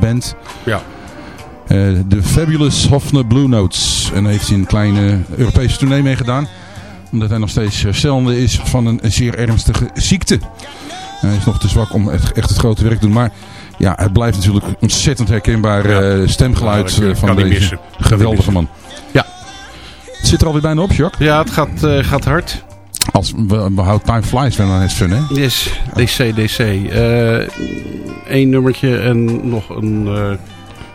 band. Ja. Eh, de Fabulous Hofner Blue Notes. En heeft hij een kleine Europese tournee meegedaan. Omdat hij nog steeds herstellende is van een, zeer ernstige ziekte. Hij is nog te zwak om echt, het grote werk te doen. Maar ja, het blijft natuurlijk ontzettend herkenbaar eh, stemgeluid Ja, eh, van deze geweldige man. Ja. Het zit er alweer bijna op, Jacques. Ja, het gaat, eh, gaat hard. Als we, we houden time flies, we dan het fun, hè? Yes, DC, DC. Eén nummertje en nog een eh,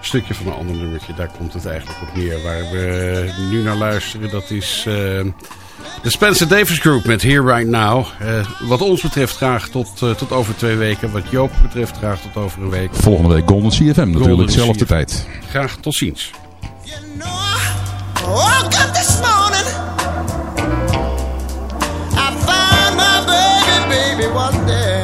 stukje van een ander nummertje. Daar komt het eigenlijk op neer. Waar we nu naar luisteren, dat is eh, de Spencer Davis Group met Here Right Now. Eh, wat ons betreft graag tot, eh, tot over twee weken. Wat Joop betreft graag tot over een week. Volgende week Golden CFM natuurlijk, zelfde CFM. tijd. Graag tot ziens. Woke up this morning. baby was.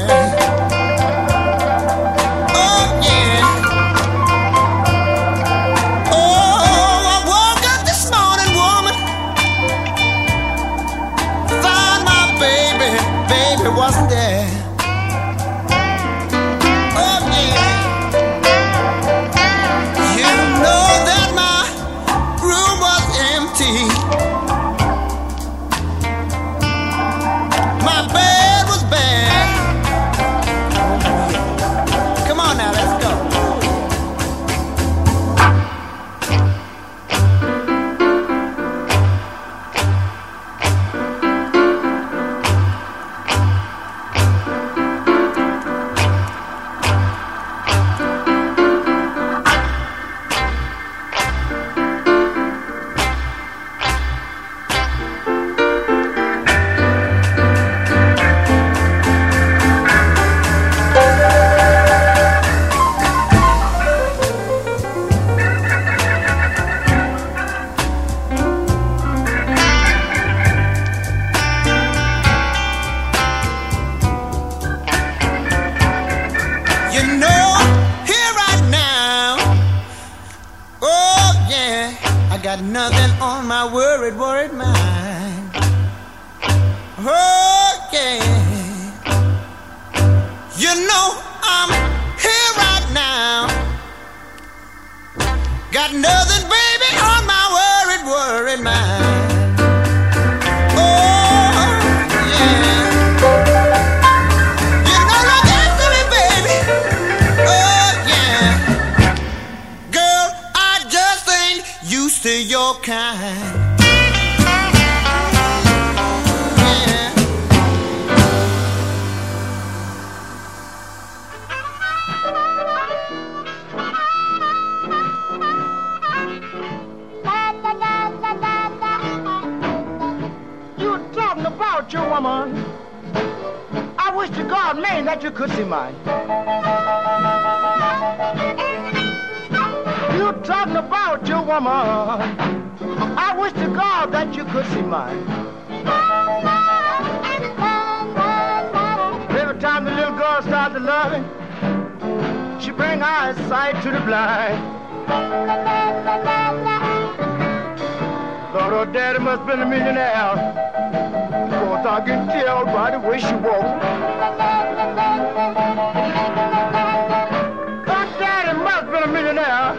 Must been a millionaire.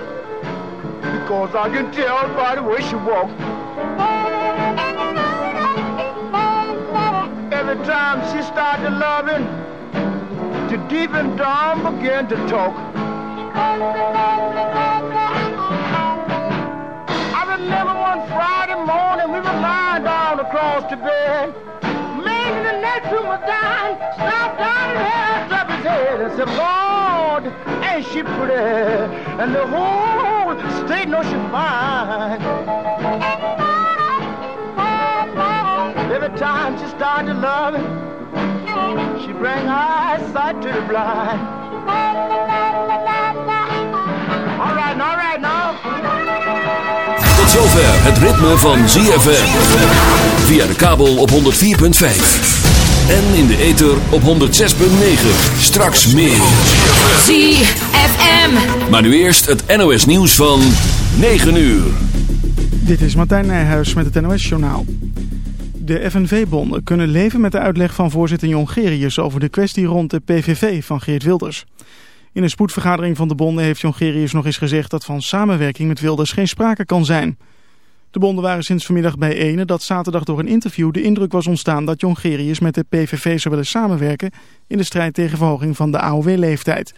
Because I can tell by the way she walk. Every time she started loving, the deep and dawn began to talk. I remember one Friday morning we were lying down across the bed. In the next room was dying, stopped down and and said, Lord, ain't she pretty? And the whole state knows she's fine. Every time she started loving, she bring eyesight to the blind. All right, all right, now. Tot zover het ritme van ZFM. Via de kabel op 104.5. En in de ether op 106.9. Straks meer. ZFM. Maar nu eerst het NOS nieuws van 9 uur. Dit is Martijn Nijhuis met het NOS-journaal. De FNV-bonden kunnen leven met de uitleg van voorzitter Jongerius over de kwestie rond de PVV van Geert Wilders. In een spoedvergadering van de bonden heeft Jongerius nog eens gezegd dat van samenwerking met Wilders geen sprake kan zijn. De bonden waren sinds vanmiddag bijeen dat zaterdag door een interview de indruk was ontstaan dat Jongerius met de PVV zou willen samenwerken in de strijd tegen verhoging van de AOW-leeftijd.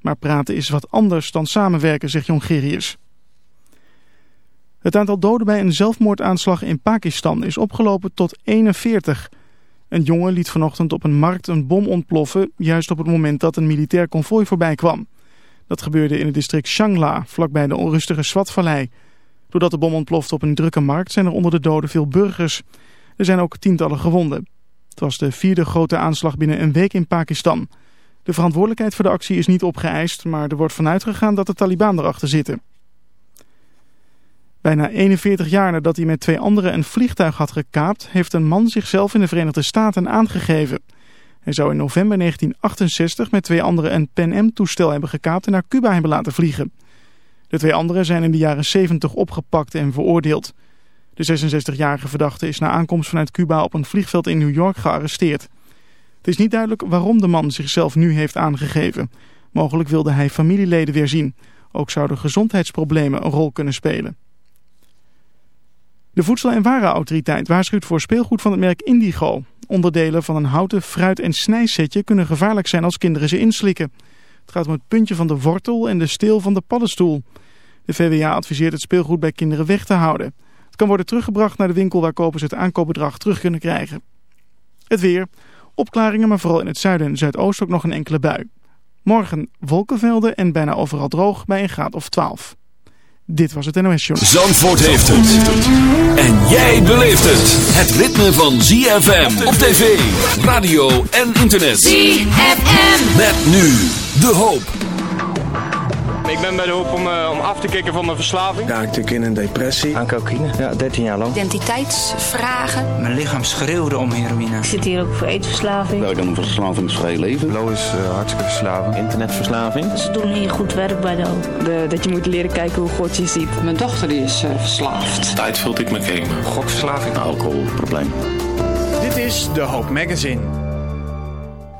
Maar praten is wat anders dan samenwerken, zegt Jongerius. Het aantal doden bij een zelfmoordaanslag in Pakistan is opgelopen tot 41. Een jongen liet vanochtend op een markt een bom ontploffen, juist op het moment dat een militair konvooi voorbij kwam. Dat gebeurde in het district Shangla, vlakbij de onrustige Swatvallei. Doordat de bom ontplofte op een drukke markt zijn er onder de doden veel burgers. Er zijn ook tientallen gewonden. Het was de vierde grote aanslag binnen een week in Pakistan. De verantwoordelijkheid voor de actie is niet opgeëist, maar er wordt vanuit gegaan dat de Taliban erachter zitten. Bijna 41 jaar nadat hij met twee anderen een vliegtuig had gekaapt, heeft een man zichzelf in de Verenigde Staten aangegeven. Hij zou in november 1968 met twee anderen een Pan Am-toestel hebben gekaapt en naar Cuba hebben laten vliegen. De twee anderen zijn in de jaren 70 opgepakt en veroordeeld. De 66-jarige verdachte is na aankomst vanuit Cuba op een vliegveld in New York gearresteerd. Het is niet duidelijk waarom de man zichzelf nu heeft aangegeven. Mogelijk wilde hij familieleden weer zien. Ook zouden gezondheidsproblemen een rol kunnen spelen. De Voedsel- en Warenautoriteit waarschuwt voor speelgoed van het merk Indigo. Onderdelen van een houten fruit- en snijsetje kunnen gevaarlijk zijn als kinderen ze inslikken. Het gaat om het puntje van de wortel en de steel van de paddenstoel. De VWA adviseert het speelgoed bij kinderen weg te houden. Het kan worden teruggebracht naar de winkel waar kopers het aankoopbedrag terug kunnen krijgen. Het weer. Opklaringen, maar vooral in het zuiden en zuidoosten ook nog een enkele bui. Morgen wolkenvelden en bijna overal droog bij een graad of 12. Dit was het NOS Journal. Zandvoort heeft het. En jij beleeft het. Het ritme van ZFM op tv, radio en internet. ZFM. Met nu de hoop. Ik ben bij de hoop om, uh, om af te kicken van mijn verslaving. Ja, ik in een depressie. Aan cocaïne, ja, 13 jaar lang. Identiteitsvragen. Mijn lichaam schreeuwde om heroïne. Ik zit hier ook voor eetverslaving. Nou, dan een verslavingsvrij leven. Flow is uh, hartstikke verslaving. Internetverslaving. Ze doen hier goed werk bij de hoop. Dat je moet leren kijken hoe God je ziet. Mijn dochter die is uh, verslaafd. Tijd vult ik met gamen. Gokverslaving. Alcoholprobleem. Dit is De Hoop Magazine.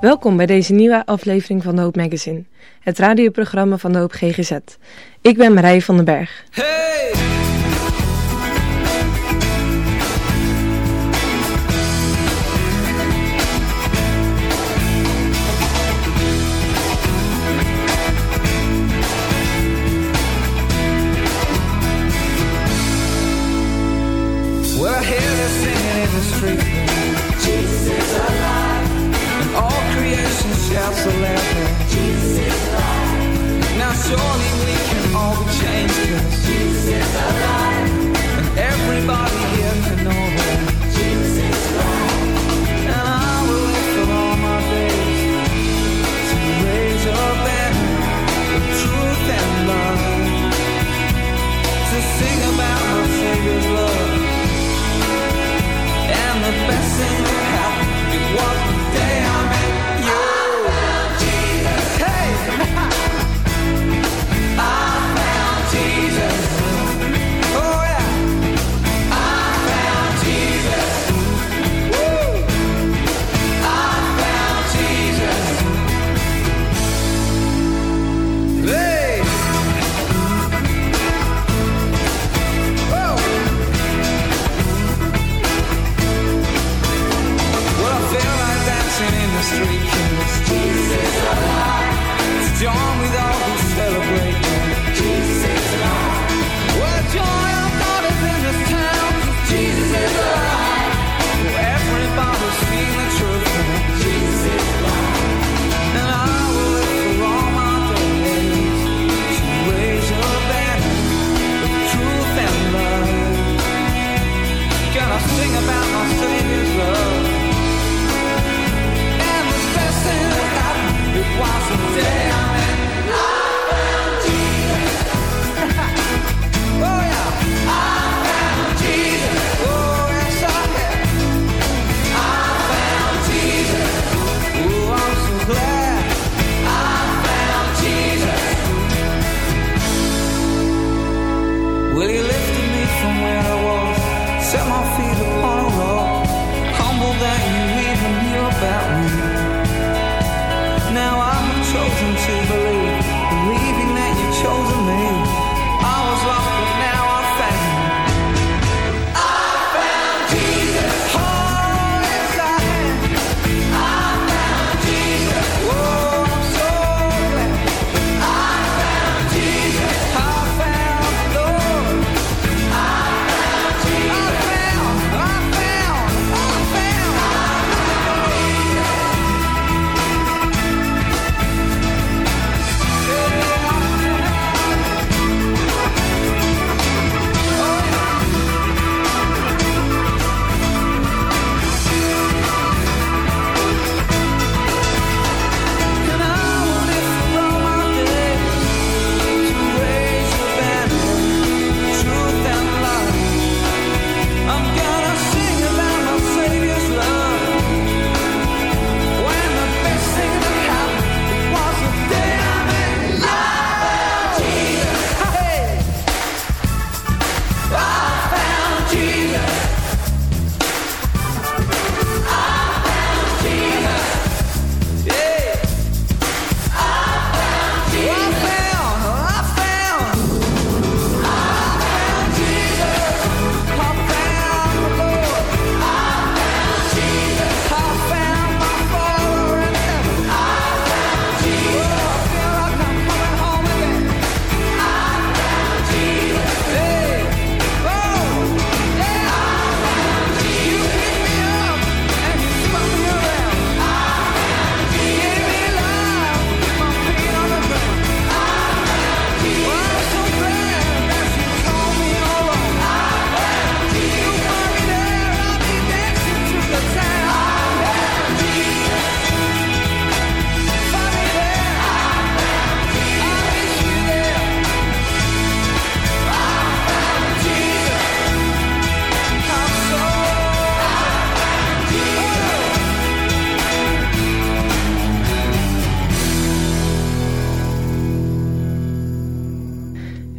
Welkom bij deze nieuwe aflevering van De Hoop Magazine, het radioprogramma van De Hoop GGZ. Ik ben Marije van den Berg. Hey!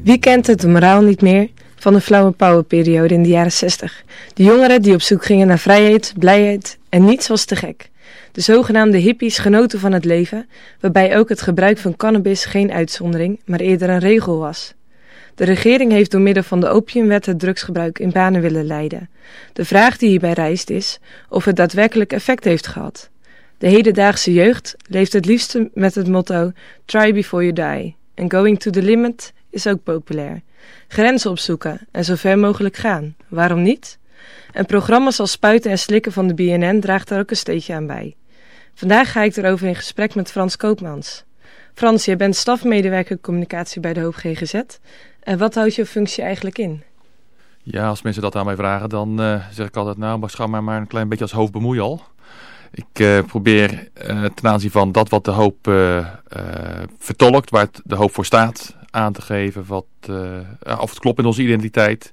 Wie kent het moraal niet meer van de flauwe powerperiode in de jaren 60? De jongeren die op zoek gingen naar vrijheid, blijheid en niets was te gek. De zogenaamde hippies genoten van het leven, waarbij ook het gebruik van cannabis geen uitzondering, maar eerder een regel was. De regering heeft door middel van de opiumwet het drugsgebruik in banen willen leiden. De vraag die hierbij rijst is of het daadwerkelijk effect heeft gehad. De hedendaagse jeugd leeft het liefste met het motto Try before you die. En going to the limit is ook populair. Grenzen opzoeken en zo ver mogelijk gaan. Waarom niet? En programma's als Spuiten en Slikken van de BNN draagt daar ook een steentje aan bij. Vandaag ga ik erover in gesprek met Frans Koopmans. Frans, jij bent stafmedewerker communicatie bij de Hoop GGZ. En wat houdt je functie eigenlijk in? Ja, als mensen dat aan mij vragen, dan uh, zeg ik altijd, nou, beschouw mij maar een klein beetje als hoofdbemoei al. Ik uh, probeer uh, ten aanzien van dat wat de hoop vertolkt, waar de hoop voor staat, aan te geven wat, of het klopt in onze identiteit.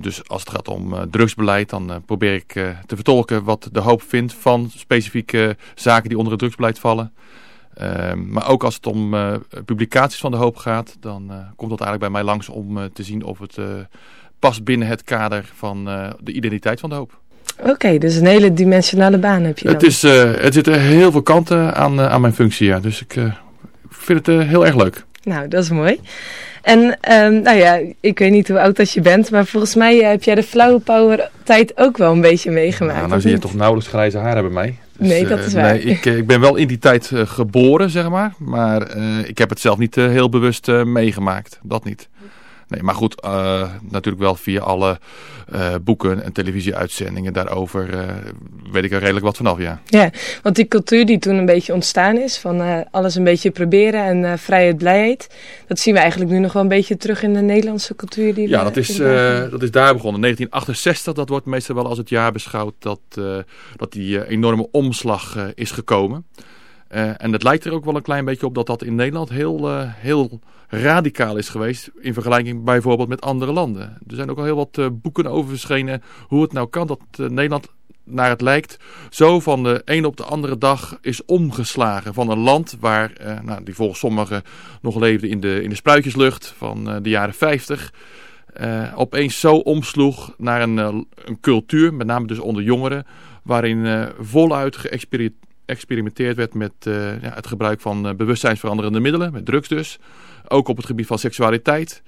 dus als het gaat om drugsbeleid, dan probeer ik te vertolken wat de hoop vindt van specifieke zaken die onder het drugsbeleid vallen. Uh, maar ook als het om publicaties van de hoop gaat, dan komt dat eigenlijk bij mij langs om te zien of het past binnen het kader van de identiteit van de hoop. Oké, okay, dus een hele dimensionale baan heb je dan. Het, is, het zitten heel veel kanten aan, aan mijn functie, ja. Dus ik vind het heel erg leuk. Nou, dat is mooi. En um, nou ja, ik weet niet hoe oud dat je bent, maar volgens mij heb jij de flauwe power tijd ook wel een beetje meegemaakt. Nou, nou zie je toch nauwelijks grijze haren bij mij. Dus, nee, dat is waar. Nee, ik, ik ben wel in die tijd uh, geboren, zeg maar. Maar uh, ik heb het zelf niet heel bewust meegemaakt. Dat niet. Nee, maar goed, uh, natuurlijk wel via alle uh, boeken en televisieuitzendingen daarover uh, weet ik er redelijk wat vanaf, ja. Ja, want die cultuur die toen een beetje ontstaan is, van alles een beetje proberen en vrijheid, blijheid, dat zien we eigenlijk nu nog wel een beetje terug in de Nederlandse cultuur. Die ja, dat is, dat is daar begonnen. 1968, dat wordt meestal wel als het jaar beschouwd dat, dat die enorme omslag is gekomen. En het lijkt er ook wel een klein beetje op dat dat in Nederland heel, heel radicaal is geweest in vergelijking bijvoorbeeld met andere landen. Er zijn ook al heel wat uh, boeken over verschenen hoe het nou kan dat Nederland naar het lijkt zo van de een op de andere dag is omgeslagen van een land waar, nou, die volgens sommigen nog leefde in de, in de spruitjeslucht van de jaren 50, opeens zo omsloeg naar een, een cultuur, met name dus onder jongeren, waarin voluit geëxperimenteerd werd met ja, het gebruik van bewustzijnsveranderende middelen, met drugs dus. Ook op het gebied van seksualiteit.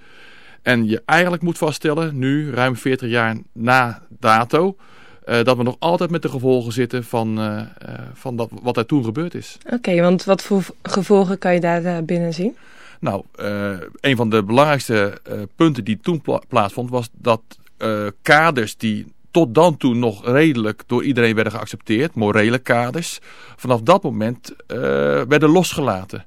En je eigenlijk moet vaststellen, nu ruim 40 jaar na dato, uh, dat we nog altijd met de gevolgen zitten van, uh, uh, van dat, wat er toen gebeurd is. Oké, okay, want wat voor gevolgen kan je daar binnen zien? Nou, een van de belangrijkste punten die toen pla plaatsvond was dat kaders die tot dan toe nog redelijk door iedereen werden geaccepteerd, morele kaders, vanaf dat moment werden losgelaten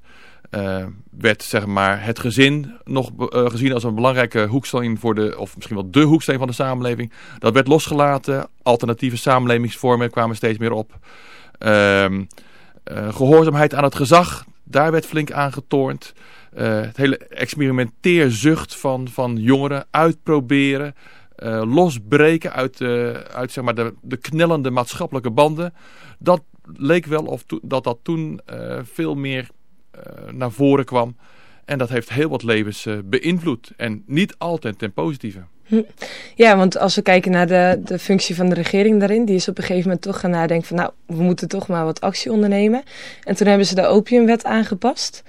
uh, werd zeg maar, het gezin nog uh, gezien als een belangrijke hoeksteen voor de, of misschien wel de hoeksteen van de samenleving. Dat werd losgelaten. Alternatieve samenlevingsvormen kwamen steeds meer op. Uh, gehoorzaamheid aan het gezag, daar werd flink aangetoornd. het hele experimenteerzucht van, van jongeren, uitproberen, losbreken uit, uit zeg maar, de, de knellende maatschappelijke banden. Dat leek wel of dat dat toen veel meer naar voren kwam. En dat heeft heel wat levens beïnvloed. En niet altijd ten positieve. Hm. Ja, want als we kijken naar de, de functie van de regering daarin, die is op een gegeven moment toch gaan nadenken van nou, we moeten toch maar wat actie ondernemen. En toen hebben ze de opiumwet aangepast.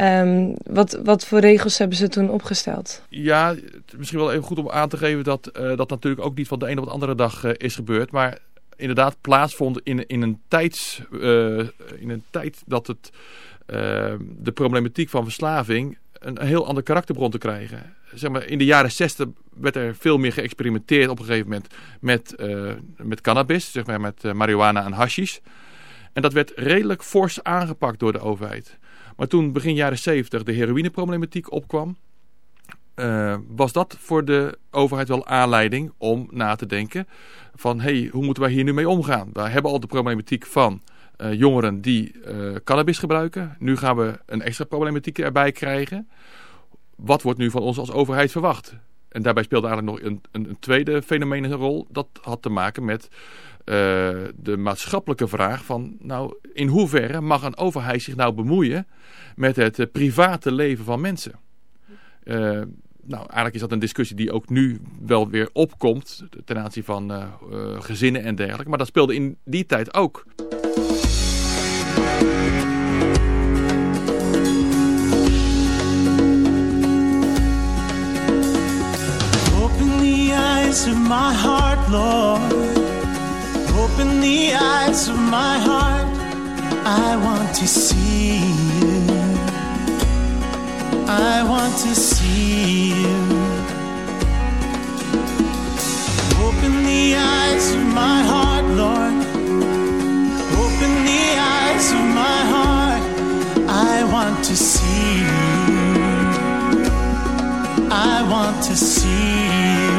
Um, wat, wat voor regels hebben ze toen opgesteld? Ja, misschien wel even goed om aan te geven dat uh, dat natuurlijk ook niet van de ene op de andere dag uh, is gebeurd. Maar inderdaad plaatsvond in, in, een tijds, uh, in een tijd dat het uh, de problematiek van verslaving een, heel ander karakter begon te krijgen. Zeg maar, in de jaren 60 werd er veel meer geëxperimenteerd op een gegeven moment met, met cannabis, zeg maar met marihuana en hashish. En dat werd redelijk fors aangepakt door de overheid. Maar toen begin jaren 70 de heroïneproblematiek opkwam, uh, was dat voor de overheid wel aanleiding om na te denken van hey, hoe moeten wij hier nu mee omgaan? We hebben al de problematiek van uh, jongeren die uh, cannabis gebruiken. Nu gaan we een extra problematiek erbij krijgen. Wat wordt nu van ons als overheid verwacht? En daarbij speelde eigenlijk nog een, een, tweede fenomeen een rol. Dat had te maken met de maatschappelijke vraag van... nou, in hoeverre mag een overheid zich nou bemoeien met het private leven van mensen? nou, eigenlijk is dat een discussie die ook nu wel weer opkomt ten aanzien van gezinnen en dergelijke. Maar dat speelde in die tijd ook. Open the eyes of my heart, Lord. Open the eyes of my heart. I want to see you. I want to see you. Open the eyes of my heart, Lord. Open the eyes of my heart. I want to see you. I want to see you.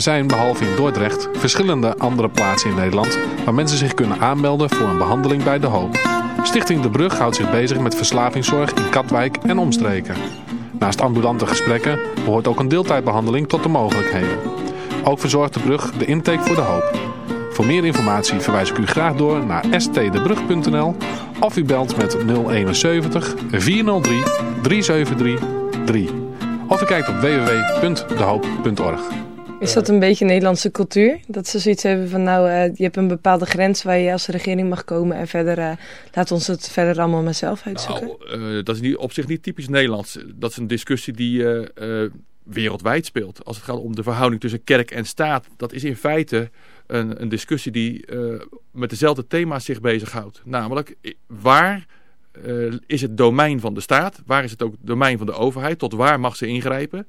Er zijn behalve in Dordrecht verschillende andere plaatsen in Nederland waar mensen zich kunnen aanmelden voor een behandeling bij De Hoop. Stichting De Brug houdt zich bezig met verslavingszorg in Katwijk en omstreken. Naast ambulante gesprekken behoort ook een deeltijdbehandeling tot de mogelijkheden. Ook verzorgt De Brug de intake voor De Hoop. Voor meer informatie verwijs ik u graag door naar stdebrug.nl of u belt met 071 403 373 3. Of u kijkt op www.dehoop.org. Is dat een beetje Nederlandse cultuur? Dat ze zoiets hebben van nou, eh, je hebt een bepaalde grens waar je als regering mag komen en verder uh, laat ons het verder allemaal maar zelf uitzoeken? Nou, uh, dat is niet, op zich niet typisch Nederlands. Dat is een discussie die wereldwijd speelt. Als het gaat om de verhouding tussen kerk en staat, dat is in feite een, een discussie die met dezelfde thema's zich bezighoudt. Namelijk, waar is het domein van de staat? Waar is het ook domein van de overheid? Tot waar mag ze ingrijpen?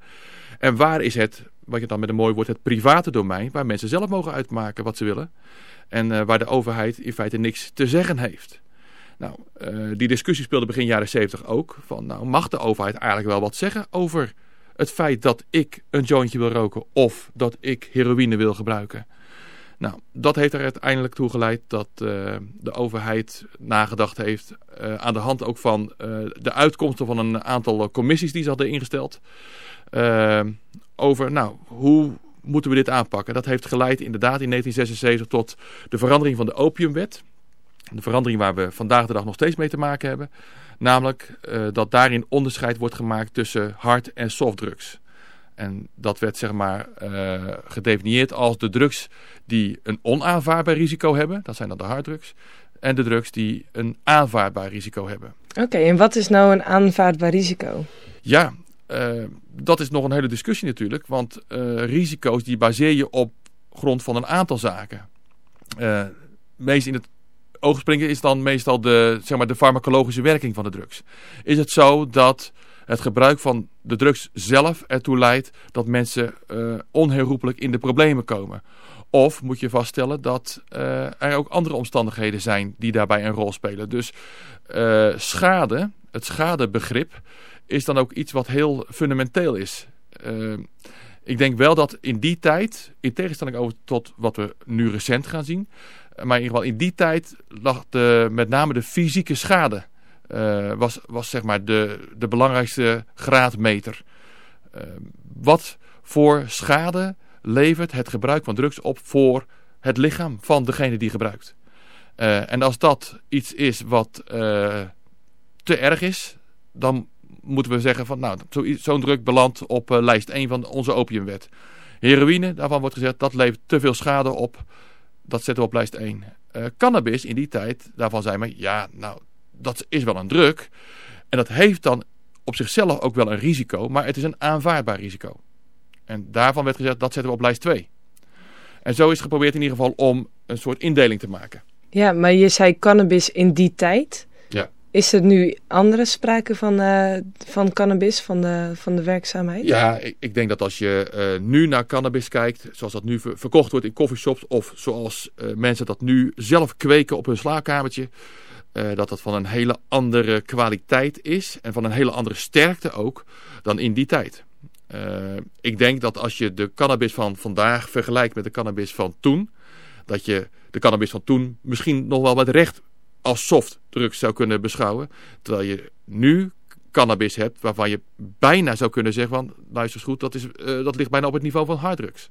En waar is het, wat je dan met een mooi woord, het private domein, waar mensen zelf mogen uitmaken wat ze willen. En uh, waar de overheid in feite niks te zeggen heeft. Nou, uh, die discussie speelde begin jaren 70 ook. Van, nou, mag de overheid eigenlijk wel wat zeggen over het feit dat ik een jointje wil roken of dat ik heroïne wil gebruiken? Nou, dat heeft er uiteindelijk toe geleid dat uh, de overheid nagedacht heeft aan de hand ook van de uitkomsten van een aantal commissies die ze hadden ingesteld. Over, nou, hoe moeten we dit aanpakken? Dat heeft geleid inderdaad in 1976 tot de verandering van de opiumwet. De verandering waar we vandaag de dag nog steeds mee te maken hebben. Namelijk dat daarin onderscheid wordt gemaakt tussen hard- en softdrugs. En dat werd zeg maar uh, gedefinieerd als de drugs die een onaanvaardbaar risico hebben. Dat zijn dan de harddrugs. En de drugs die een aanvaardbaar risico hebben. Oké, okay, en wat is nou een aanvaardbaar risico? Ja, uh, dat is nog een hele discussie natuurlijk. Want uh, risico's die baseer je op grond van een aantal zaken. meest in het oog springen is dan meestal de, zeg maar, de farmacologische werking van de drugs. Is het zo dat het gebruik van de drugs zelf ertoe leidt dat mensen uh, onherroepelijk in de problemen komen. Of moet je vaststellen dat uh, er ook andere omstandigheden zijn die daarbij een rol spelen. Dus uh, schade, het schadebegrip, is dan ook iets wat heel fundamenteel is. ik denk wel dat in die tijd, in tegenstelling over tot wat we nu recent gaan zien, maar in ieder geval in die tijd lag de, met name de fysieke schade uh, was, was zeg maar de, de belangrijkste graadmeter. Uh, wat voor schade levert het gebruik van drugs op voor het lichaam van degene die gebruikt? Uh, en als dat iets is wat te erg is, dan moeten we zeggen van nou, zo'n zo druk belandt op lijst 1 van onze opiumwet. Heroïne, daarvan wordt gezegd dat levert te veel schade op, dat zetten we op lijst 1. cannabis in die tijd, daarvan zei men ja, nou dat is wel een druk. En dat heeft dan op zichzelf ook wel een risico, maar het is een aanvaardbaar risico. En daarvan werd gezegd, dat zetten we op lijst 2. En zo is geprobeerd in ieder geval om een soort indeling te maken. Ja, maar je zei cannabis in die tijd. Is er nu andere sprake van, uh, van cannabis, van de, van de werkzaamheid? Ja, ik, ik denk dat als je uh, nu naar cannabis kijkt, zoals dat nu ver, verkocht wordt in coffeeshops... of zoals uh, mensen dat nu zelf kweken op hun slaapkamertje... Dat dat van een hele andere kwaliteit is en van een hele andere sterkte ook dan in die tijd. Ik denk dat als je de cannabis van vandaag vergelijkt met de cannabis van toen, dat je de cannabis van toen misschien nog wel met recht als softdrugs zou kunnen beschouwen. Terwijl je nu cannabis hebt waarvan je bijna zou kunnen zeggen van, luister eens goed, dat, is, uh, dat ligt bijna op het niveau van harddrugs.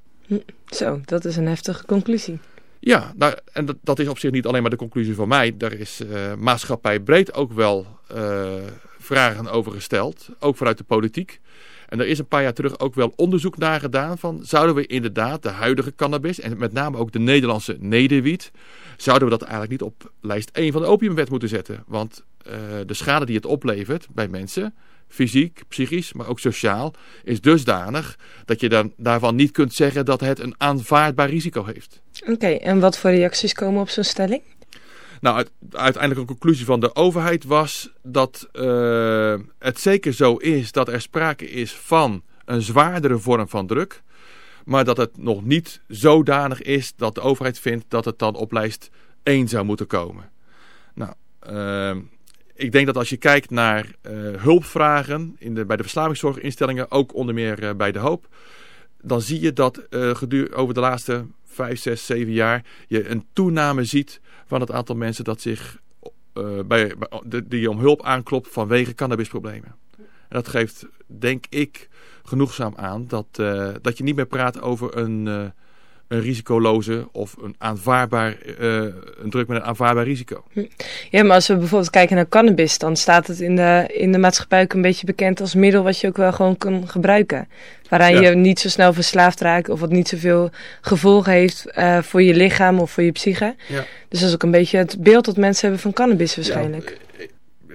Zo, dat is een heftige conclusie. Ja, nou, en dat, dat, is op zich niet alleen maar de conclusie van mij. Daar is uh, maatschappij breed ook wel uh, vragen over gesteld, ook vanuit de politiek. En er is een paar jaar terug ook wel onderzoek naar gedaan van... zouden we inderdaad de huidige cannabis en met name ook de Nederlandse nederwiet... zouden we dat eigenlijk niet op lijst 1 van de opiumwet moeten zetten? Want uh, de schade die het oplevert bij mensen fysiek, psychisch, maar ook sociaal, is dusdanig dat je dan daarvan niet kunt zeggen dat het een aanvaardbaar risico heeft. Oké, en wat voor reacties komen op zo'n stelling? Nou, uit, uiteindelijk een conclusie van de overheid was dat uh, het zeker zo is dat er sprake is van een zwaardere vorm van druk, maar dat het nog niet zodanig is dat de overheid vindt dat het dan op lijst 1 zou moeten komen. Nou, uh, ik denk dat als je kijkt naar eh, hulpvragen in de, bij de verslavingszorginstellingen, ook onder meer eh, bij de hoop, dan zie je dat eh over de laatste 5, 6, 7 jaar je een toename ziet van het aantal mensen dat zich eh, bij, die om hulp aanklopt vanwege cannabisproblemen. En dat geeft, denk ik, genoegzaam aan dat, eh, dat je niet meer praat over een, eh, een risicoloze of een aanvaardbaar, eh, een druk met een aanvaardbaar risico. Ja, maar als we bijvoorbeeld kijken naar cannabis, dan staat het in de, in de maatschappij ook een beetje bekend als middel wat je ook wel gewoon kan gebruiken. Waaraan Ja. je niet zo snel verslaafd raakt of wat niet zoveel gevolgen heeft eh, voor je lichaam of voor je psyche. Ja. Dus dat is ook een beetje het beeld dat mensen hebben van cannabis waarschijnlijk.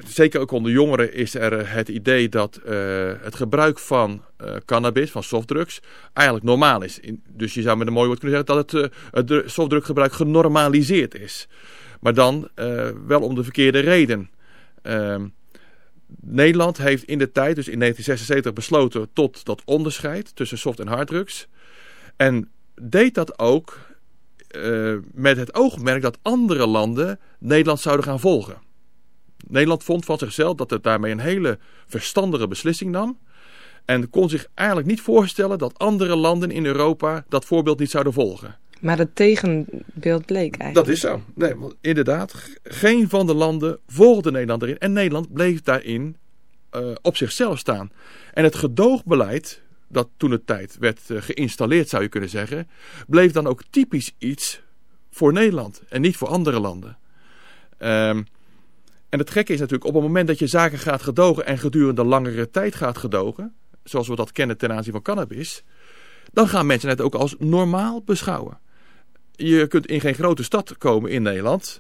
Zeker ook onder jongeren is er eh, het idee dat eh, het gebruik van eh, cannabis, van softdrugs, eigenlijk normaal is. Dus je zou met een mooi woord kunnen zeggen dat het, het dru- softdruggebruik genormaliseerd is. Maar dan wel om de verkeerde reden. Ehm, Nederland heeft in de tijd, dus in 1976, besloten tot dat onderscheid tussen soft- en harddrugs. En deed dat ook met het oogmerk dat andere landen Nederland zouden gaan volgen. Nederland vond van zichzelf dat het daarmee een hele verstandige beslissing nam. En kon zich eigenlijk niet voorstellen dat andere landen in Europa dat voorbeeld niet zouden volgen. Maar het tegenbeeld bleek eigenlijk. Dat is zo. Nee, want inderdaad, geen van de landen volgde Nederland erin. En Nederland bleef daarin eh, op zichzelf staan. En het gedoogbeleid, dat toen de tijd werd eh, geïnstalleerd zou je kunnen zeggen, bleef dan ook typisch iets voor Nederland en niet voor andere landen. Ehm, en het gekke is natuurlijk, op het moment dat je zaken gaat gedogen en gedurende langere tijd gaat gedogen, zoals we dat kennen ten aanzien van cannabis, dan gaan mensen het ook als normaal beschouwen. Je kunt in geen grote stad komen in Nederland.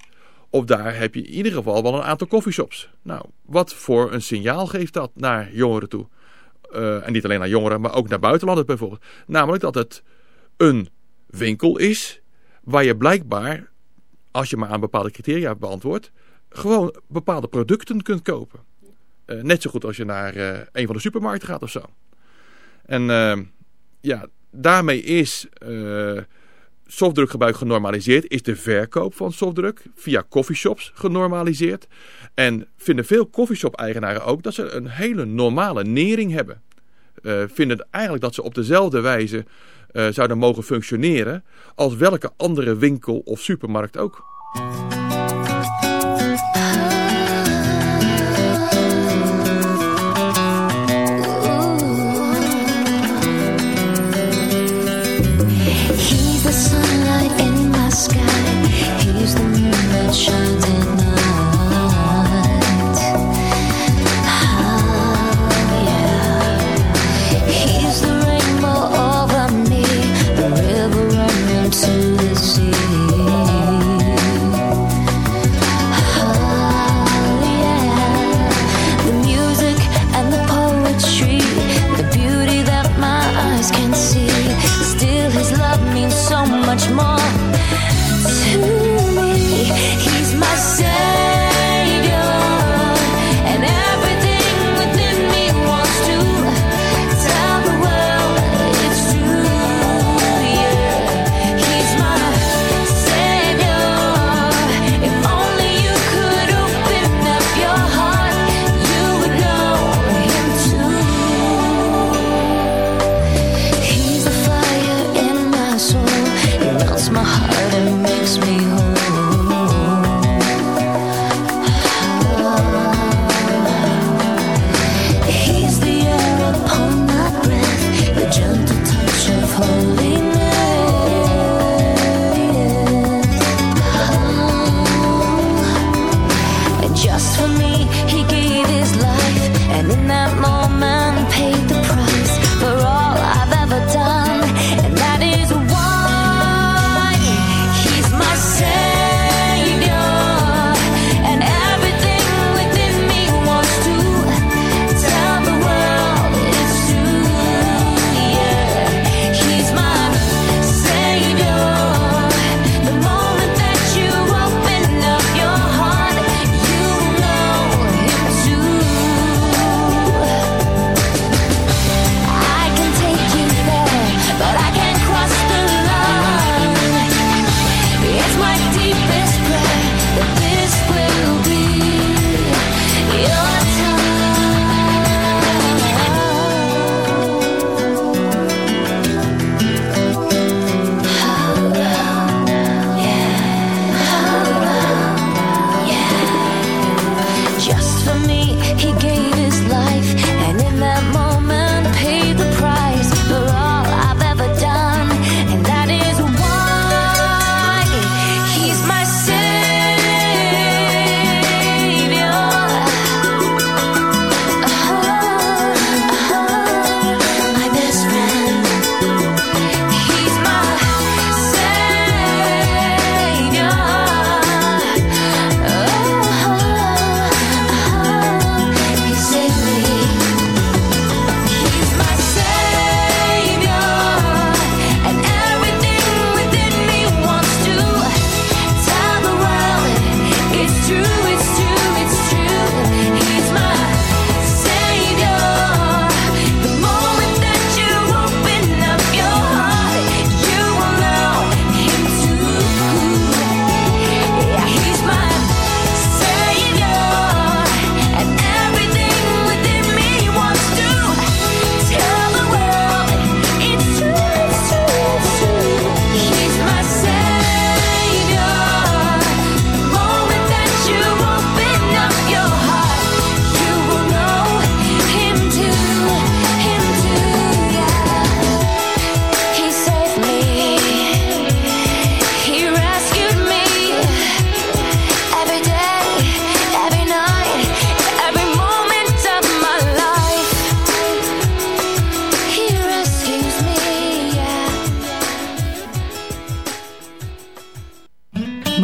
Of daar heb je in ieder geval wel een aantal coffeeshops. Nou, wat voor een signaal geeft dat naar jongeren toe? Eh, en niet alleen naar jongeren, maar ook naar buitenlanders bijvoorbeeld. Namelijk dat het een winkel is waar je blijkbaar, als je maar aan bepaalde criteria beantwoordt, gewoon bepaalde producten kunt kopen. Eh, net zo goed als je naar eh, een van de supermarkten gaat of zo. En eh, ja, daarmee is eh softdrukgebruik genormaliseerd. Is de verkoop van softdruk via coffeeshops genormaliseerd. En vinden veel coffeeshop-eigenaren ook dat ze een hele normale nering hebben. Vinden eigenlijk dat ze op dezelfde wijze zouden mogen functioneren als welke andere winkel of supermarkt ook.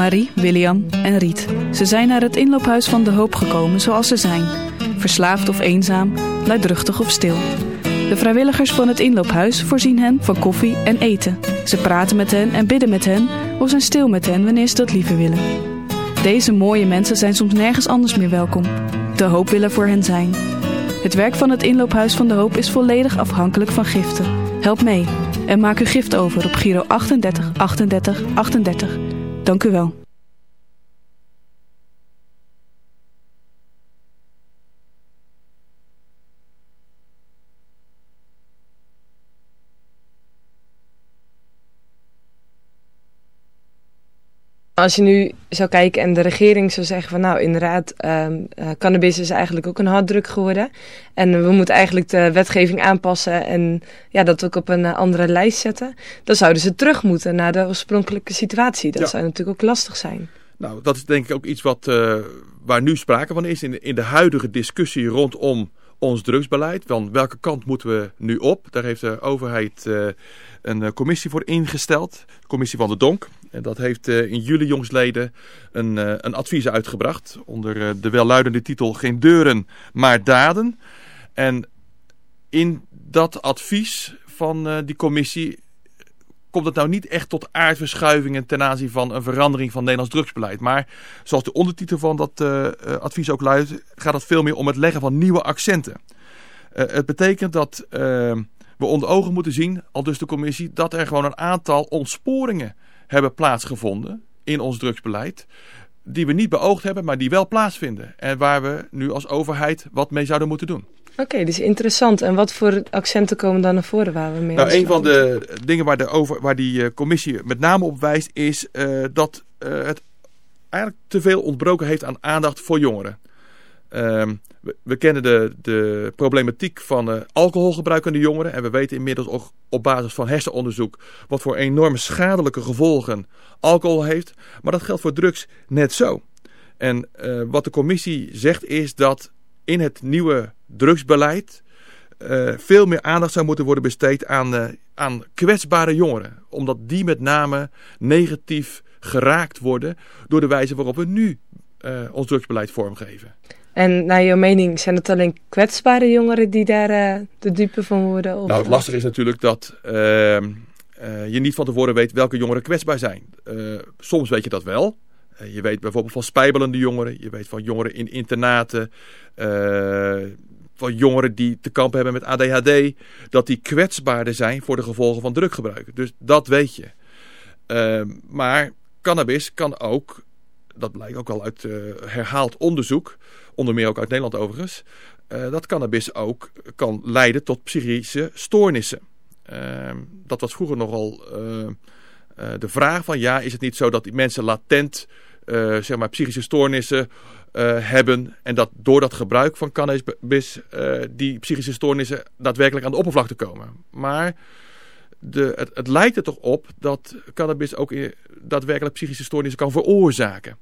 Marie, William en Riet. Ze zijn naar het inloophuis van de hoop gekomen zoals ze zijn. Verslaafd of eenzaam, luidruchtig of stil. De vrijwilligers van het inloophuis voorzien hen van koffie en eten. Ze praten met hen en bidden met hen of zijn stil met hen wanneer ze dat liever willen. Deze mooie mensen zijn soms nergens anders meer welkom. De hoop wil er voor hen zijn. Het werk van het inloophuis van de hoop is volledig afhankelijk van giften. Help mee en maak uw gift over op Giro 38 38 38. Dank u wel. Als je nu zou kijken en de regering zou zeggen van nou inderdaad, ehm, eh, cannabis is eigenlijk ook een harddruk geworden. En we moeten eigenlijk de wetgeving aanpassen en ja, dat ook op een eh, andere lijst zetten. Dan zouden ze terug moeten naar de oorspronkelijke situatie. Dat Ja. zou natuurlijk ook lastig zijn. Nou, dat is denk ik ook iets wat, eh, waar nu sprake van is in, in de huidige discussie rondom ons drugsbeleid. Van welke kant moeten we nu op? Daar heeft de overheid eh, een eh, commissie voor ingesteld. De commissie van de Donk. En dat heeft eh, in juli jongstleden een, een advies uitgebracht. Onder de welluidende titel Geen deuren, maar daden. En in dat advies van die commissie komt het nou niet echt tot aardverschuivingen ten aanzien van een verandering van Nederlands drugsbeleid. Maar zoals de ondertitel van dat eh, eh, advies ook luidt, gaat het veel meer om het leggen van nieuwe accenten. Eh, het betekent dat we onder ogen moeten zien, al dus de commissie, dat er gewoon een aantal ontsporingen hebben plaatsgevonden in ons drugsbeleid. Die we niet beoogd hebben, maar die wel plaatsvinden. En waar we nu als overheid wat mee zouden moeten doen. Oké, dus interessant. En wat voor accenten komen dan naar voren waar we mee Nou, een van de dingen waar, de over, waar die eh, commissie met name op wijst, is eh, dat eh, het eigenlijk te veel ontbroken heeft aan aandacht voor jongeren. Ehm, we, kennen de, de problematiek van eh, alcoholgebruikende jongeren. En we weten inmiddels ook op basis van hersenonderzoek wat voor enorme schadelijke gevolgen alcohol heeft. Maar dat geldt voor drugs net zo. En eh, wat de commissie zegt is dat in het nieuwe drugsbeleid eh, veel meer aandacht zou moeten worden besteed aan, aan kwetsbare jongeren. Omdat die met name negatief geraakt worden door de wijze waarop we nu ons drugsbeleid vormgeven. En naar jouw mening, zijn het alleen kwetsbare jongeren die daar eh, de dupe van worden? Of, Nou, het lastige is natuurlijk dat ehm, eh, je niet van tevoren weet welke jongeren kwetsbaar zijn. Eh, soms weet je dat wel. Eh, je weet bijvoorbeeld van spijbelende jongeren. Je weet van jongeren in internaten. eh, van jongeren die te kampen hebben met ADHD. Dat die kwetsbaarder zijn voor de gevolgen van druggebruik. Dus dat weet je. Ehm, maar cannabis kan ook, dat blijkt ook al uit eh, herhaald onderzoek, onder meer ook uit Nederland overigens, eh, dat cannabis ook kan leiden tot psychische stoornissen. Ehm, dat was vroeger nogal eh, de vraag van ja, is het niet zo dat die mensen latent zeg maar psychische stoornissen hebben. En dat door dat gebruik van cannabis die psychische stoornissen daadwerkelijk aan de oppervlakte komen. Maar de, het, het lijkt er toch op dat cannabis ook daadwerkelijk psychische stoornissen kan veroorzaken.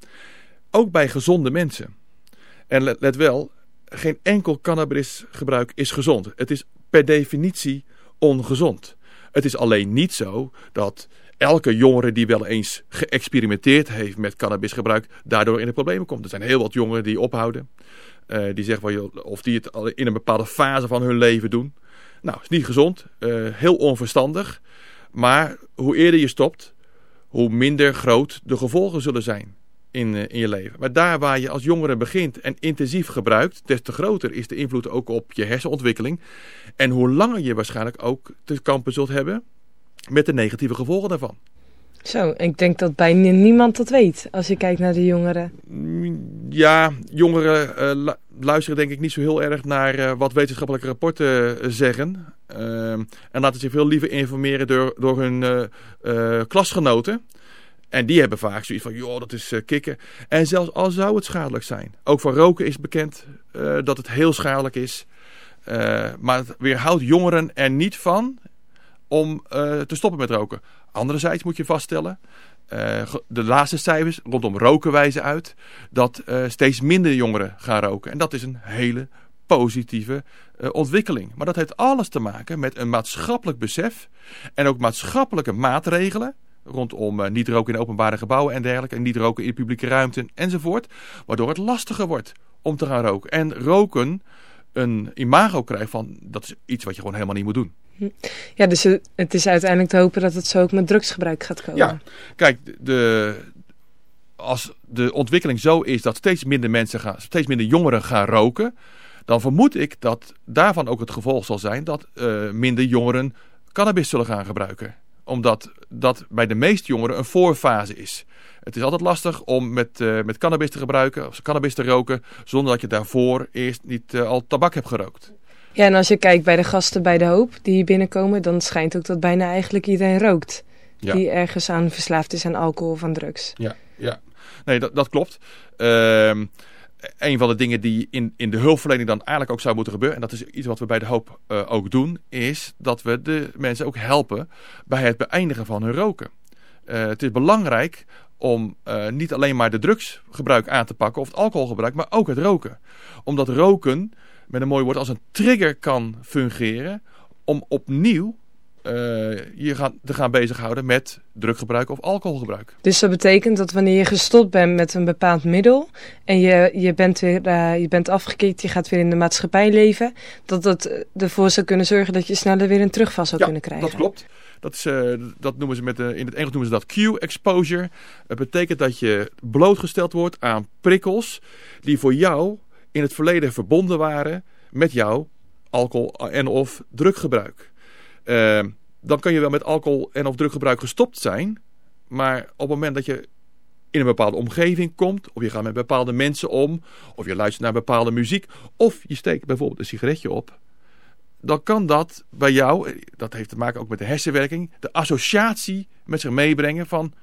Ook bij gezonde mensen. En let, wel, geen enkel cannabisgebruik is gezond. Het is per definitie ongezond. Het is alleen niet zo dat elke jongere die wel eens geëxperimenteerd heeft met cannabisgebruik daardoor in de problemen komt. Er zijn heel wat jongeren die ophouden. eh, die zeggen of die het in een bepaalde fase van hun leven doen. Nou, is niet gezond, eh, heel onverstandig. Maar hoe eerder je stopt, hoe minder groot de gevolgen zullen zijn in, eh, in je leven. Maar daar waar je als jongere begint en intensief gebruikt, des te groter is de invloed ook op je hersenontwikkeling. En hoe langer je waarschijnlijk ook te kampen zult hebben met de negatieve gevolgen daarvan. Zo, ik denk dat bijna niemand dat weet als je kijkt naar de jongeren. Ja, jongeren eh, lu- luisteren denk ik niet zo heel erg naar eh, wat wetenschappelijke rapporten zeggen. Ehm, en laten zich veel liever informeren door, door hun klasgenoten. En die hebben vaak zoiets van, joh, dat is eh, kicken. En zelfs al zou het schadelijk zijn. Ook van roken is bekend eh, dat het heel schadelijk is. Eh, maar het weerhoudt jongeren er niet van om te stoppen met roken. Anderzijds moet je vaststellen, de laatste cijfers rondom roken wijzen uit dat steeds minder jongeren gaan roken. En dat is een hele positieve ontwikkeling. Maar dat heeft alles te maken met een maatschappelijk besef en ook maatschappelijke maatregelen rondom eh, niet roken in openbare gebouwen en dergelijke, en niet roken in publieke ruimten enzovoort, waardoor het lastiger wordt om te gaan roken. En roken een imago krijgt van dat is iets wat je gewoon helemaal niet moet doen. Ja, dus het- het is uiteindelijk te hopen dat het zo ook met drugsgebruik gaat komen. Ja, kijk, de, als de ontwikkeling zo is dat steeds minder mensen gaan, steeds minder jongeren gaan roken, dan vermoed ik dat daarvan ook het gevolg zal zijn dat eh, minder jongeren cannabis zullen gaan gebruiken. Omdat dat bij de meeste jongeren een voorfase is. Het is altijd lastig om met, eh, met cannabis te gebruiken, of cannabis te roken, zonder dat je daarvoor eerst niet eh, al tabak hebt gerookt. Ja, en als je kijkt bij de gasten bij de hoop die hier binnenkomen, dan schijnt ook dat bijna eigenlijk iedereen rookt. Ja. Die ergens aan verslaafd is aan alcohol of aan drugs. Ja, ja. Nee, dat, dat klopt. Ehm een van de dingen die in, in de hulpverlening dan eigenlijk ook zou moeten gebeuren, en dat is iets wat we bij de hoop eh, ook doen, is dat we de mensen ook helpen bij het beëindigen van hun roken. Eh, het is belangrijk om eh, niet alleen maar de drugsgebruik aan te pakken of het alcoholgebruik, maar ook het roken. Omdat roken, met een mooi woord, als een trigger kan fungeren om opnieuw eh, je gaan, te gaan bezighouden met druggebruik of alcoholgebruik. Dus dat betekent dat wanneer je gestopt bent met een bepaald middel en je, je, bent, weer, eh, je bent afgekikt, je gaat weer in de maatschappij leven, dat dat eh, ervoor zou kunnen zorgen dat je sneller weer een terugval zou kunnen krijgen. Dat klopt. Dat, is, dat noemen ze met, in het Engels noemen ze dat Q-exposure. Het betekent dat je blootgesteld wordt aan prikkels die voor jou in het verleden verbonden waren met jouw alcohol en of druggebruik. Eh, dan kan je wel met alcohol en of druggebruik gestopt zijn, maar op het moment dat je in een bepaalde omgeving komt, of je gaat met bepaalde mensen om, of je luistert naar bepaalde muziek, of je steekt bijvoorbeeld een sigaretje op, dan kan dat bij jou, eh, dat heeft te maken ook met de hersenwerking, de associatie met zich meebrengen van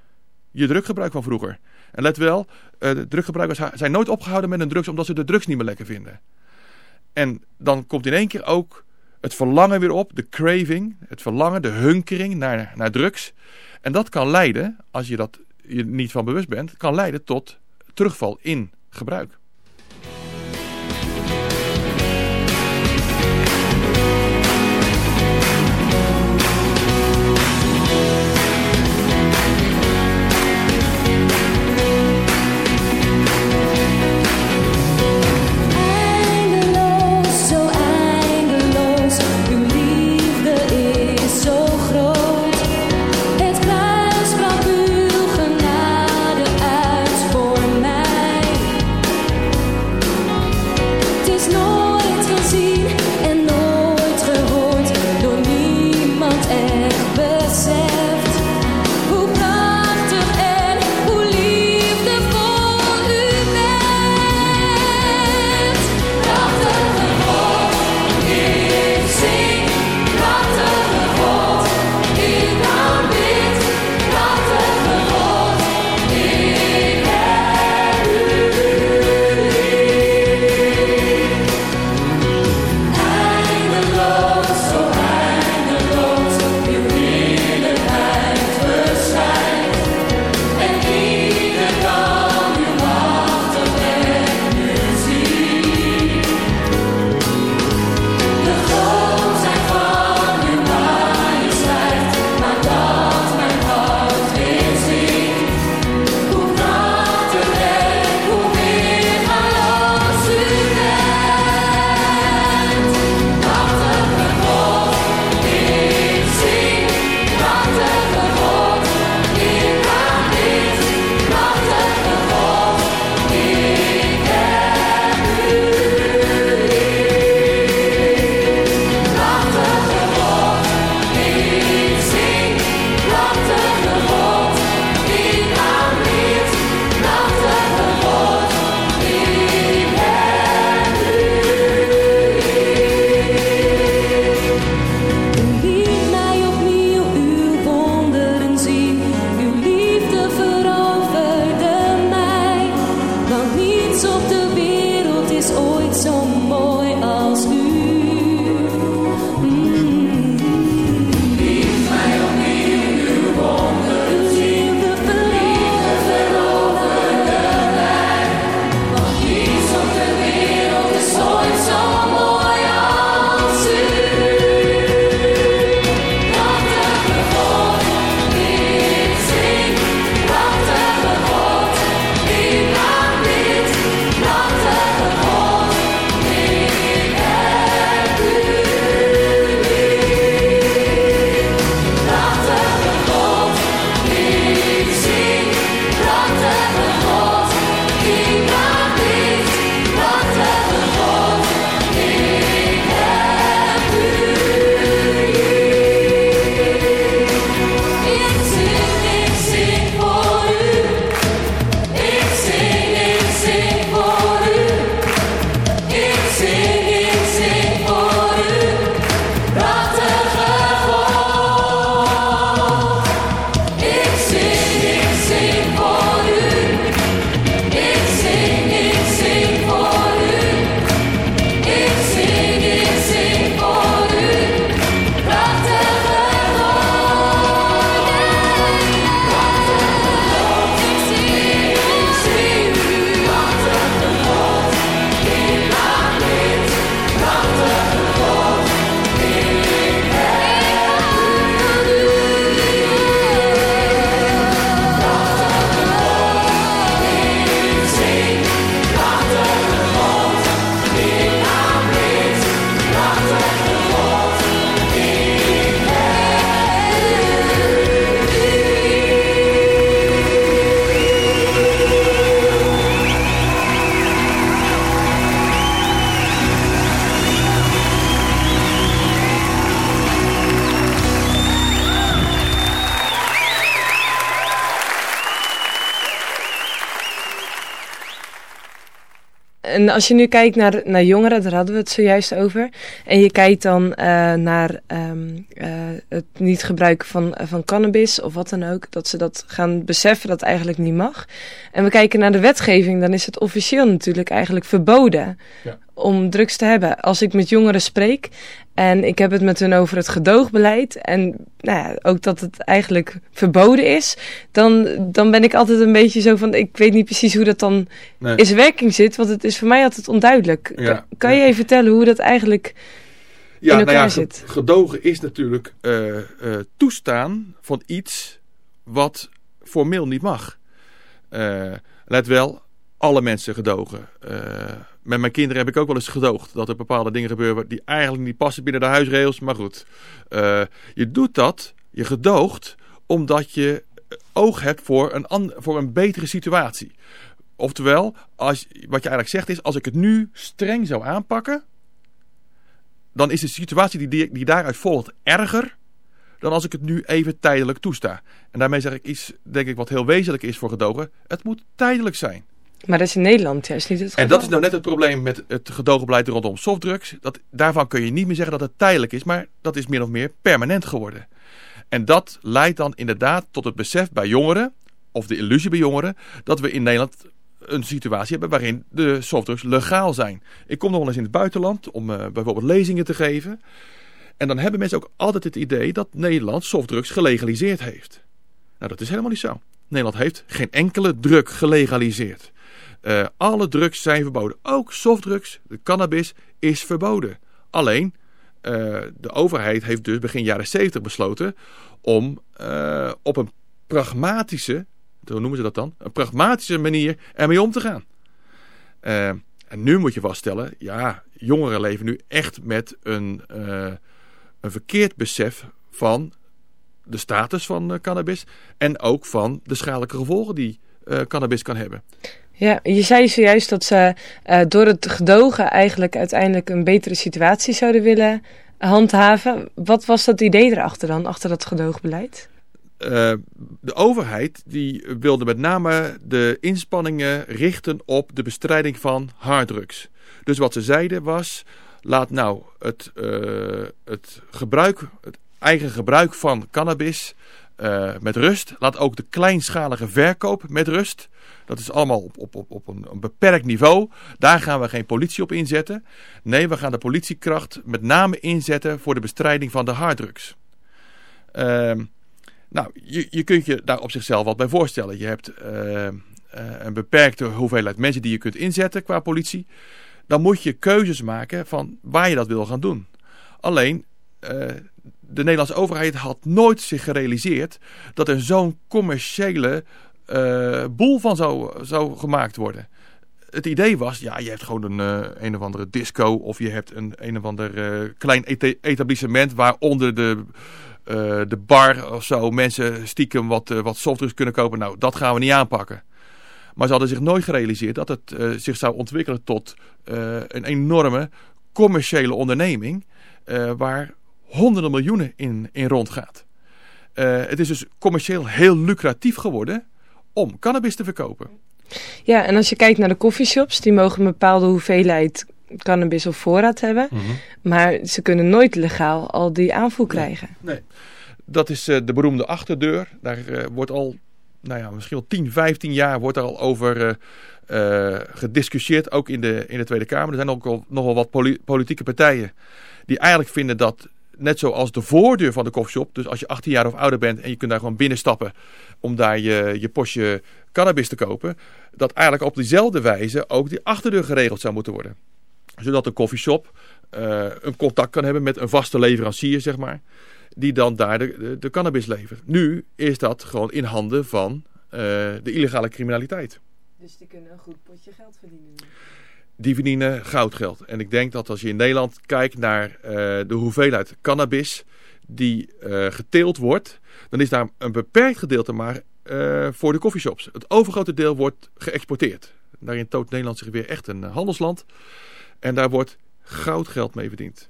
je druggebruik van vroeger. En let wel, eh, druggebruikers zijn nooit opgehouden met een drugs omdat ze de drugs niet meer lekker vinden. En dan komt in één keer ook het verlangen weer op, de craving, het verlangen, de hunkering naar, naar drugs. En dat kan leiden, als je dat je niet van bewust bent, kan leiden tot terugval in gebruik. Als je nu kijkt naar, naar jongeren, daar hadden we het zojuist over. En je kijkt dan eh, naar ehm, eh, het niet gebruiken van, van cannabis of wat dan ook. Dat ze dat gaan beseffen dat het eigenlijk niet mag. En we kijken naar de wetgeving, dan is het officieel natuurlijk eigenlijk verboden Ja. om drugs te hebben. Als ik met jongeren spreek en ik heb het met hun over het gedoogbeleid en nou ja, ook dat het eigenlijk verboden is, dan, dan ben ik altijd een beetje zo van, ik weet niet precies hoe dat dan Nee. werking zit, want het is voor mij altijd onduidelijk. Ja. Kan, kan je even vertellen hoe dat eigenlijk Ja, in elkaar nou ja, zit? gedogen is natuurlijk eh, eh, toestaan van iets wat formeel niet mag. Eh, let wel, alle mensen gedogen. Met mijn kinderen heb ik ook wel eens gedoogd dat er bepaalde dingen gebeuren die eigenlijk niet passen binnen de huisregels. Maar goed, je doet dat, je gedoogt, omdat je oog hebt voor een, voor een betere situatie. Oftewel, als, wat je eigenlijk zegt is, als ik het nu streng zou aanpakken, dan is de situatie die, die, die daaruit volgt erger dan als ik het nu even tijdelijk toesta. En daarmee zeg ik iets, denk ik, wat heel wezenlijk is voor gedogen. Het moet tijdelijk zijn. Maar dat is in Nederland juist niet het geval. En dat is nou net het probleem met het gedogenbeleid rondom softdrugs. Dat, daarvan kun je niet meer zeggen dat het tijdelijk is, maar dat is min of meer permanent geworden. En dat leidt dan inderdaad tot het besef bij jongeren, of de illusie bij jongeren, dat we in Nederland een situatie hebben waarin de softdrugs legaal zijn. Ik kom nog wel eens in het buitenland om eh, bijvoorbeeld lezingen te geven. En dan hebben mensen ook altijd het idee dat Nederland softdrugs gelegaliseerd heeft. Nou, dat is helemaal niet zo. Nederland heeft geen enkele drug gelegaliseerd. Eh, alle drugs zijn verboden. Ook softdrugs, de cannabis, is verboden. Alleen, eh, de overheid heeft dus begin jaren 70 besloten om op een pragmatische, hoe noemen ze dat dan? Een pragmatische manier ermee om te gaan. Eh, en nu moet je vaststellen, ja, jongeren leven nu echt met een, eh, een verkeerd besef van de status van eh, cannabis en ook van de schadelijke gevolgen die cannabis kan hebben. Ja, je zei zojuist dat ze door het gedogen eigenlijk uiteindelijk een betere situatie zouden willen handhaven. Wat was dat idee erachter dan, achter dat gedoogbeleid? Eh, de overheid die wilde met name de inspanningen richten op de bestrijding van harddrugs. Dus wat ze zeiden was, laat nou het, eh, het gebruik, het eigen gebruik van cannabis eh, met rust. Laat ook de kleinschalige verkoop met rust. Dat is allemaal op, op, op, op een, een beperkt niveau. Daar gaan we geen politie op inzetten. Nee, we gaan de politiekracht met name inzetten voor de bestrijding van de harddrugs. Ehm nou, je, je kunt je daar op zichzelf wat bij voorstellen. Je hebt eh, eh, een beperkte hoeveelheid mensen die je kunt inzetten qua politie. Dan moet je keuzes maken van waar je dat wil gaan doen. Alleen, eh, de Nederlandse overheid had nooit zich gerealiseerd dat er zo'n commerciële eh, boel van zou, zou gemaakt worden. Het idee was, ja, je hebt gewoon een, een of andere disco of je hebt een een of ander klein etablissement waaronder de, de bar of zo mensen stiekem wat, eh, wat softdrugs kunnen kopen. Nou, dat gaan we niet aanpakken. Maar ze hadden zich nooit gerealiseerd dat het eh, zich zou ontwikkelen tot eh, een enorme commerciële onderneming eh, waar honderden miljoenen in, in rondgaat. Eh, het is dus commercieel heel lucratief geworden om cannabis te verkopen. Ja, en als je kijkt naar de coffeeshops, die mogen een bepaalde hoeveelheid cannabis op voorraad hebben. Maar ze kunnen nooit legaal al die aanvoer krijgen. Nee. Dat is eh, de beroemde achterdeur. Daar eh, wordt al, nou ja, misschien wel 10, 15 jaar wordt er al over eh, gediscussieerd, ook in de, in de Tweede Kamer. Er zijn ook al, nogal wat poli- politieke partijen die eigenlijk vinden dat, net zoals de voordeur van de koffieshop, dus als je 18 jaar of ouder bent en je kunt daar gewoon binnenstappen om daar je, je postje cannabis te kopen, dat eigenlijk op diezelfde wijze ook die achterdeur geregeld zou moeten worden. Zodat een koffieshop eh, een contact kan hebben met een vaste leverancier, zeg maar die dan daar de, de, de cannabis levert. Nu is dat gewoon in handen van eh, de illegale criminaliteit. Dus die kunnen een goed potje geld verdienen. Die verdienen goudgeld. En ik denk dat als je in Nederland kijkt naar eh, de hoeveelheid cannabis die geteeld wordt, dan is daar een beperkt gedeelte maar voor de coffeeshops. Het overgrote deel wordt geëxporteerd. Daarin toont Nederland zich weer echt een eh, handelsland. En daar wordt goudgeld mee verdiend.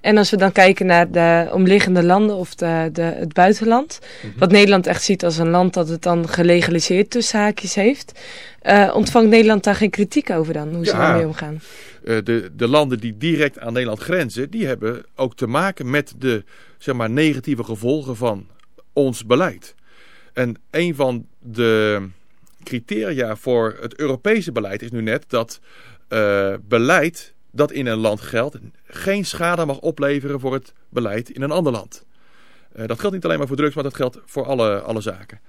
En als we dan kijken naar de omliggende landen of de, de, het buitenland, wat Nederland echt ziet als een land dat het dan gelegaliseerd tussen haakjes heeft, eh, ontvangt Nederland daar geen kritiek over dan, hoe ze Ja. daarmee omgaan? Eh, de, de landen die direct aan Nederland grenzen, die hebben ook te maken met de zeg maar, negatieve gevolgen van ons beleid. En een van de criteria voor het Europese beleid is nu net dat eh, beleid dat in een land geldt geen schade mag opleveren voor het beleid in een ander land. Eh, dat geldt niet alleen maar voor drugs, maar dat geldt voor alle, alle zaken.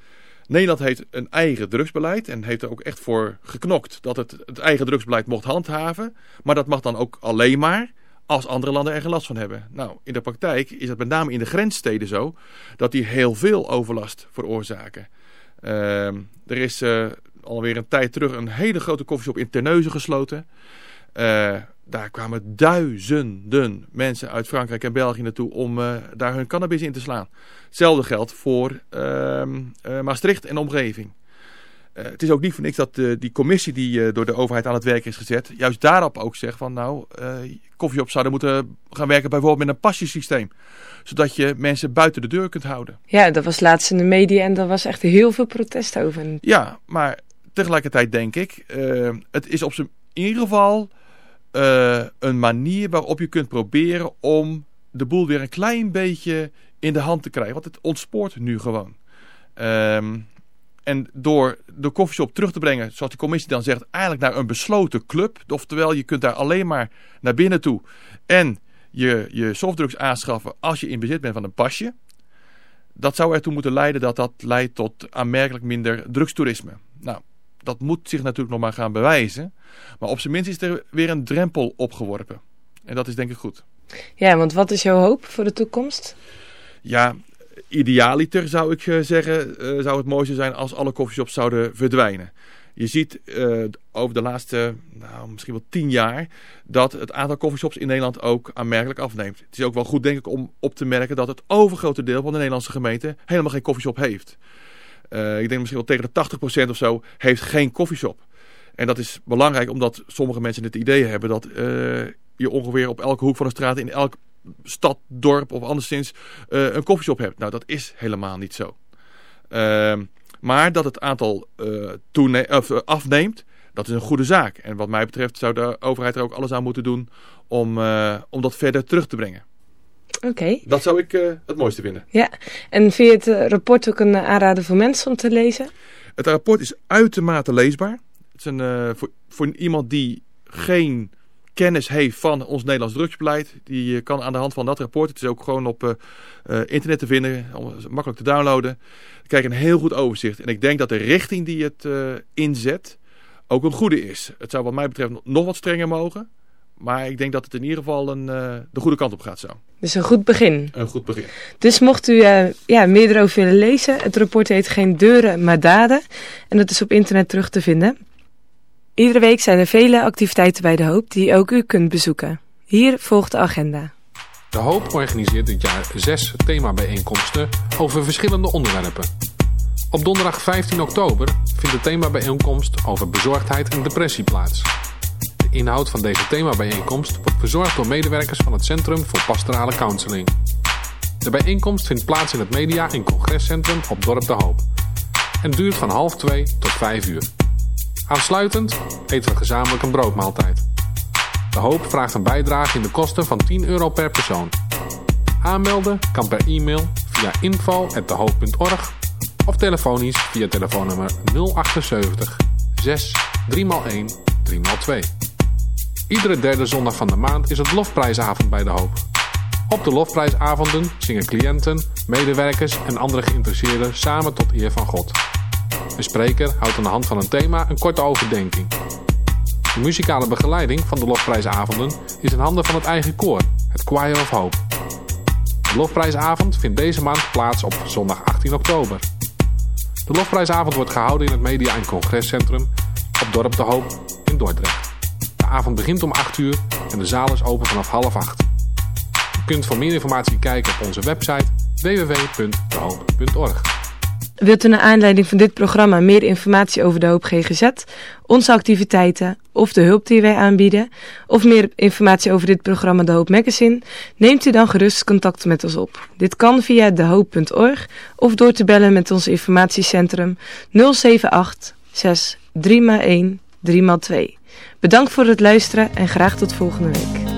Nederland heeft een eigen drugsbeleid en heeft er ook echt voor geknokt dat het het eigen drugsbeleid mocht handhaven. Maar dat mag dan ook alleen maar als andere landen er geen last van hebben. Nou, in de praktijk is het met name in de grenssteden zo dat die heel veel overlast veroorzaken. Ehm, er is eh, alweer een tijd terug een hele grote koffieshop in Terneuzen gesloten. Eh, daar kwamen duizenden mensen uit Frankrijk en België naartoe om eh, daar hun cannabis in te slaan. Hetzelfde geldt voor ehm, eh, Maastricht en omgeving. Eh, het is ook niet voor niks dat eh, die commissie die eh, door de overheid aan het werk is gezet, juist daarop ook zegt van nou, koffieshops zouden moeten gaan werken bijvoorbeeld met een passiesysteem. Zodat je mensen buiten de deur kunt houden. Ja, dat was laatst in de media en daar was echt heel veel protest over. Ja, maar tegelijkertijd denk ik, het is op zijn in ieder geval een manier waarop je kunt proberen om de boel weer een klein beetje in de hand te krijgen. Want het ontspoort nu gewoon. Um, en door de koffieshop terug te brengen, zoals die commissie dan zegt, eigenlijk naar een besloten club. Oftewel, je kunt daar alleen maar naar binnen toe en je, je softdrugs aanschaffen als je in bezit bent van een pasje. Dat zou ertoe moeten leiden dat dat leidt tot aanmerkelijk minder drugstoerisme. Nou, dat moet zich natuurlijk nog maar gaan bewijzen. Maar op zijn minst is er weer een drempel opgeworpen. En dat is denk ik goed. Ja, want wat is jouw hoop voor de toekomst? Ja, idealiter zou ik zeggen, uh, zou het mooiste zijn als alle koffieshops zouden verdwijnen. Je ziet uh, over de laatste, nou, misschien wel tien jaar, dat het aantal koffieshops in Nederland ook aanmerkelijk afneemt. Het is ook wel goed, denk ik, om op te merken dat het overgrote deel van de Nederlandse gemeente helemaal geen koffieshop heeft. Ik denk misschien wel tegen de 80% of zo heeft geen koffieshop. En dat is belangrijk omdat sommige mensen het idee hebben dat je ongeveer op elke hoek van de straat in elk stad, dorp of anderszins uh, een koffieshop hebt. Nou, dat is helemaal niet zo. Uh, maar dat het aantal uh, of, afneemt, dat is een goede zaak. En wat mij betreft zou de overheid er ook alles aan moeten doen om, om dat verder terug te brengen. Oké. Okay. Dat zou ik het mooiste vinden. Ja, en vind je het rapport ook een aanrader voor mensen om te lezen? Het rapport is uitermate leesbaar. Het is een, voor, voor iemand die geen kennis heeft van ons Nederlands drugsbeleid. Die kan aan de hand van dat rapport, het is ook gewoon op uh, internet te vinden, makkelijk te downloaden. Dan krijg je een heel goed overzicht. En ik denk dat de richting die het uh, inzet ook een goede is. Het zou wat mij betreft nog wat strenger mogen. Maar ik denk dat het in ieder geval een, uh, de goede kant op gaat zo. Dus een goed begin. Een goed begin. Dus mocht u uh, ja, meer erover willen lezen, het rapport heet Geen deuren, maar daden. En dat is op internet terug te vinden. Iedere week zijn er vele activiteiten bij De Hoop die ook u kunt bezoeken. Hier volgt de agenda. De Hoop organiseert dit jaar zes themabijeenkomsten over verschillende onderwerpen. Op donderdag 15 oktober vindt de themabijeenkomst over bezorgdheid en depressie plaats. De inhoud van deze themabijeenkomst wordt verzorgd door medewerkers van het Centrum voor Pastorale Counseling. De bijeenkomst vindt plaats in het Media- en Congrescentrum op Dorp De Hoop en duurt van half twee tot vijf uur. Aansluitend eten we gezamenlijk een broodmaaltijd. De Hoop vraagt een bijdrage in de kosten van 10 euro per persoon. Aanmelden kan per e-mail via info.dehoop.org of telefonisch via telefoonnummer 078 6 3x1 3x2. Iedere derde zondag van de maand is het lofprijsavond bij De Hoop. Op de lofprijsavonden zingen cliënten, medewerkers en andere geïnteresseerden samen tot eer van God. De spreker houdt aan de hand van een thema een korte overdenking. De muzikale begeleiding van de lofprijsavonden is in handen van het eigen koor, het Choir of Hope. De lofprijsavond vindt deze maand plaats op zondag 18 oktober. De lofprijsavond wordt gehouden in het Media- en Congrescentrum op Dorp De Hoop in Dordrecht. De avond begint om 8 uur en de zaal is open vanaf half 8. U kunt voor meer informatie kijken op onze website www.dehoop.org. Wilt u naar aanleiding van dit programma meer informatie over de Hoop GGZ, onze activiteiten of de hulp die wij aanbieden, of meer informatie over dit programma De Hoop Magazine, neemt u dan gerust contact met ons op. Dit kan via dehoop.org of door te bellen met ons informatiecentrum 078 6 3x1 3x2. Bedankt voor het luisteren en graag tot volgende week.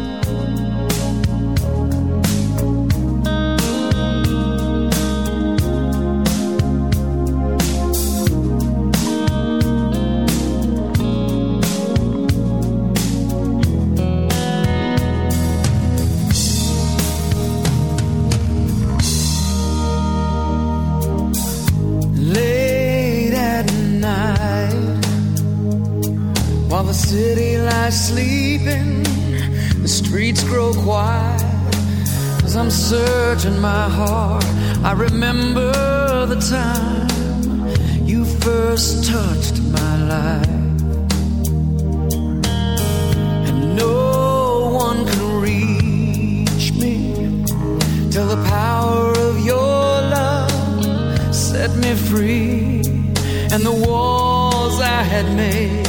Searching my heart, I remember the time you first touched my life. And no one can reach me till the power of your love set me free. And the walls I had made,